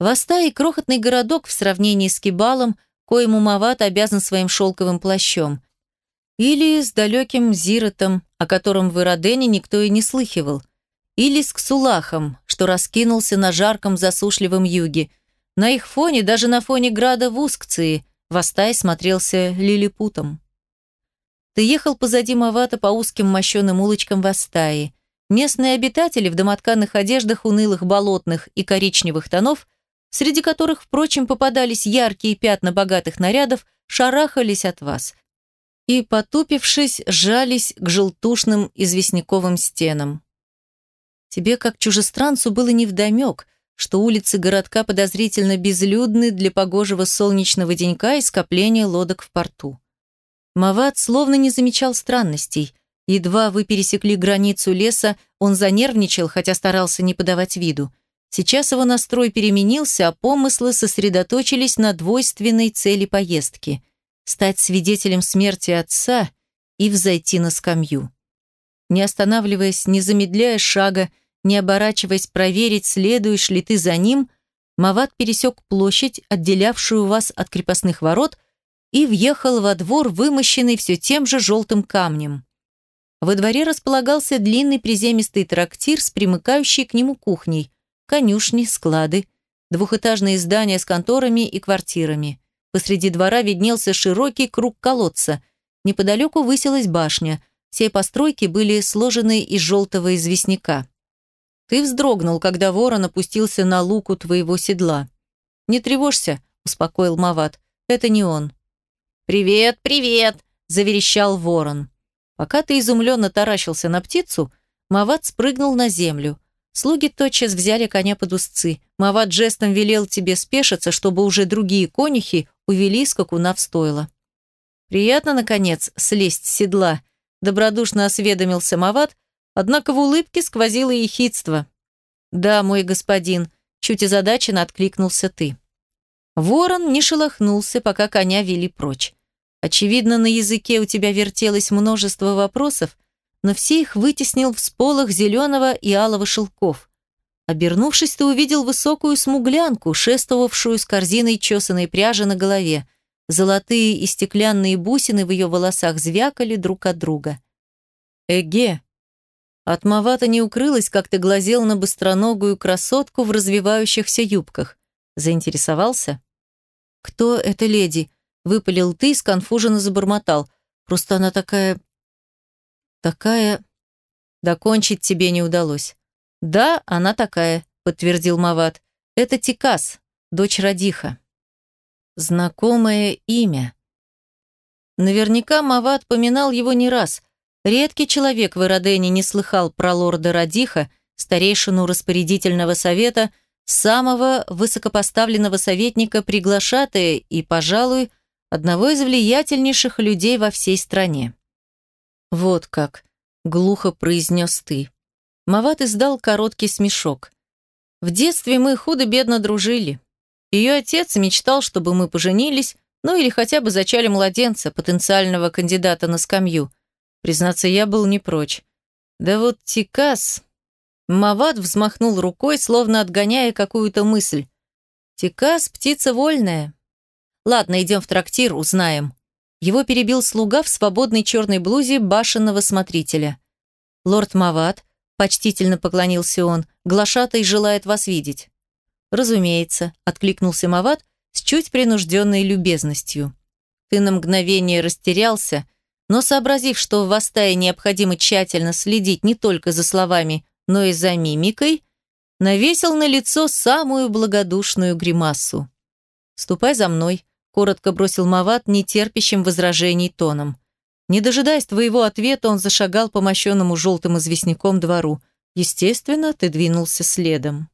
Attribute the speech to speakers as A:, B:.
A: Воста и крохотный городок в сравнении с Кибалом, коему Мават обязан своим шелковым плащом. Или с далеким Зиротом, о котором в Иродене никто и не слыхивал. Или с Ксулахом, что раскинулся на жарком засушливом юге. На их фоне, даже на фоне града в Ускции, Востай смотрелся лилипутом. Ты ехал позади Мавата по узким мощеным улочкам Востаи. Местные обитатели в домотканных одеждах унылых болотных и коричневых тонов – среди которых, впрочем, попадались яркие пятна богатых нарядов, шарахались от вас и, потупившись, жались к желтушным известняковым стенам. Тебе, как чужестранцу, было невдомек, что улицы городка подозрительно безлюдны для погожего солнечного денька и скопления лодок в порту. Мават словно не замечал странностей. Едва вы пересекли границу леса, он занервничал, хотя старался не подавать виду. Сейчас его настрой переменился, а помыслы сосредоточились на двойственной цели поездки – стать свидетелем смерти отца и взойти на скамью. Не останавливаясь, не замедляя шага, не оборачиваясь проверить, следуешь ли ты за ним, Мават пересек площадь, отделявшую вас от крепостных ворот, и въехал во двор, вымощенный все тем же желтым камнем. Во дворе располагался длинный приземистый трактир с примыкающей к нему кухней – конюшни, склады, двухэтажные здания с конторами и квартирами. Посреди двора виднелся широкий круг колодца. Неподалеку высилась башня. Все постройки были сложены из желтого известняка. Ты вздрогнул, когда ворон опустился на луку твоего седла. «Не тревожься», — успокоил Мават. «Это не он». «Привет, привет!» — заверещал ворон. Пока ты изумленно таращился на птицу, Мават спрыгнул на землю. Слуги тотчас взяли коня под узцы. Мават жестом велел тебе спешиться, чтобы уже другие конюхи увели скакуна в стойло. Приятно, наконец, слезть с седла, добродушно осведомился Мават, однако в улыбке сквозило ехидство. «Да, мой господин», — чуть озадаченно откликнулся ты. Ворон не шелохнулся, пока коня вели прочь. Очевидно, на языке у тебя вертелось множество вопросов, но все их вытеснил всполох зеленого и алого шелков. Обернувшись, ты увидел высокую смуглянку, шествовавшую с корзиной чесаной пряжи на голове. Золотые и стеклянные бусины в ее волосах звякали друг от друга. «Эге!» От Мавата не укрылось, как ты глазел на быстроногую красотку в развивающихся юбках. Заинтересовался? «Кто эта леди?» — выпалил ты и сконфуженно забормотал. «Просто она такая Такая... Докончить тебе не удалось. Да, она такая, подтвердил Мават. Это Тикас, дочь Радиха. Знакомое имя. Наверняка Мават поминал его не раз. Редкий человек в Иродене не слыхал про лорда Радиха, старейшину распорядительного совета, самого высокопоставленного советника приглашатая и, пожалуй, одного из влиятельнейших людей во всей стране. «Вот как», — глухо произнес ты. Мават издал короткий смешок. «В детстве мы худо-бедно дружили. Ее отец мечтал, чтобы мы поженились, ну или хотя бы зачали младенца, потенциального кандидата на скамью. Признаться, я был не прочь. Да вот Тикас...» Мават взмахнул рукой, словно отгоняя какую-то мысль. «Тикас — птица вольная. Ладно, идем в трактир, узнаем». Его перебил слуга в свободной черной блузе башенного смотрителя. «Лорд Мават», — почтительно поклонился он, — «глашатай желает вас видеть». «Разумеется», — откликнулся Мават с чуть принужденной любезностью. «Ты на мгновение растерялся», но, сообразив, что в Вастае необходимо тщательно следить не только за словами, но и за мимикой, навесил на лицо самую благодушную гримасу. «Ступай за мной», коротко бросил Мават нетерпящим возражений тоном. Не дожидаясь твоего ответа, он зашагал по мощенному желтым известняком двору. Естественно, ты двинулся следом.